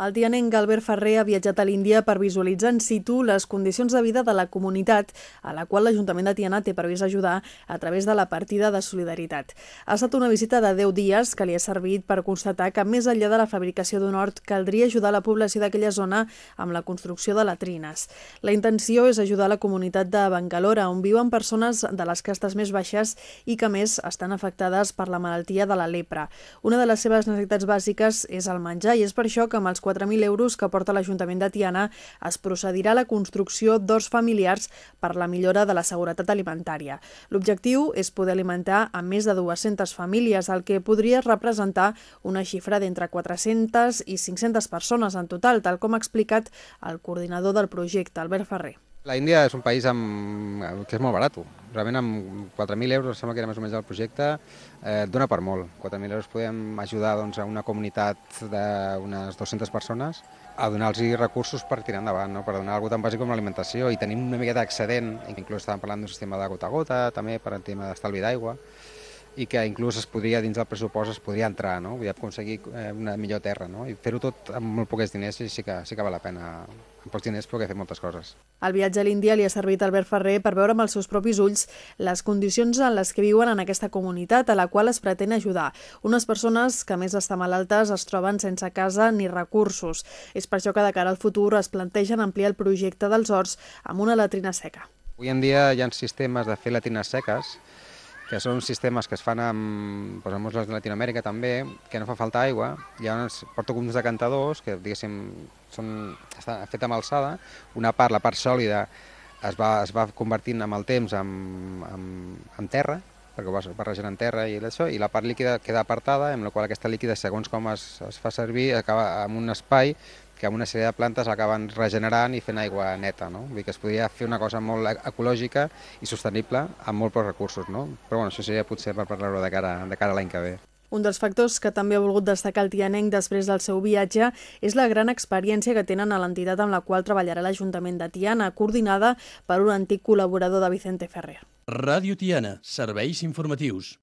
El tianenc Albert Ferrer ha viatjat a l'Índia per visualitzar in situ les condicions de vida de la comunitat a la qual l'Ajuntament de Tiana té previst ajudar a través de la partida de solidaritat. Ha estat una visita de 10 dies que li ha servit per constatar que més enllà de la fabricació d'un hort caldria ajudar la població d'aquella zona amb la construcció de latrines. La intenció és ajudar la comunitat de Bangalore, on viuen persones de les castes més baixes i que més estan afectades per la malaltia de la lepra. Una de les seves necessitats bàsiques és el menjar i és per això que amb els 4.000 euros que porta l'Ajuntament de Tiana es procedirà a la construcció d'horts familiars per la millora de la seguretat alimentària. L'objectiu és poder alimentar a més de 200 famílies, el que podria representar una xifra d'entre 400 i 500 persones en total, tal com ha explicat el coordinador del projecte, Albert Ferrer. La Índia és un país amb, que és molt barat. Realment amb 4.000 euros, sembla que era més o menys el projecte, eh, dona per molt. 4.000 euros podem ajudar doncs, a una comunitat d'unes 200 persones a donar-los recursos per tirar endavant, no? per donar alguna tan bàsic com l'alimentació i tenim una miqueta d'excedent, inclús estàvem parlant d'un sistema de gota a gota, també per un tema d'estalvi d'aigua, i que inclús es podria, dins del pressupost, es podria entrar, no? Vull aconseguir eh, una millor terra, no? I fer-ho tot amb molt pocs diners i sí que, sí que val la pena amb pocs diners poder fer moltes coses. El viatge a l'Índia li ha servit a Albert Ferrer per veure amb els seus propis ulls les condicions en les que viuen en aquesta comunitat a la qual es pretén ajudar. Unes persones que, més d'estar malaltes, es troben sense casa ni recursos. És per això que de cara al futur es plantegen ampliar el projecte dels horts amb una latrina seca. Avui en dia hi ha sistemes de fer latrines seques que són sistemes que es fan amb, doncs, llocs de Latinoamèrica també, que no fa falta aigua, llavors porto uns decantadors que diguéssim són, està fet amb alçada, una part, la part sòlida, es va, es va convertint amb el temps en, en, en terra, perquè ho vas barrejant en terra i això, i la part líquida queda apartada, amb la qual aquesta líquida, segons com es, es fa servir, acaba en un espai que amb una sèrie de plantes acaben regenerant i fent aigua neta. No? Vull dir que es podria fer una cosa molt ecològica i sostenible amb molt pocs recursos. No? Però bueno, això seria potser per parlar-ho de cara, de cara a l'any que ve. Un dels factors que també ha volgut destacar el tianenc després del seu viatge és la gran experiència que tenen a l'entitat amb la qual treballarà l'Ajuntament de Tiana, coordinada per un antic col·laborador de Vicente Ferrer. Ràdio Tiana, serveis informatius.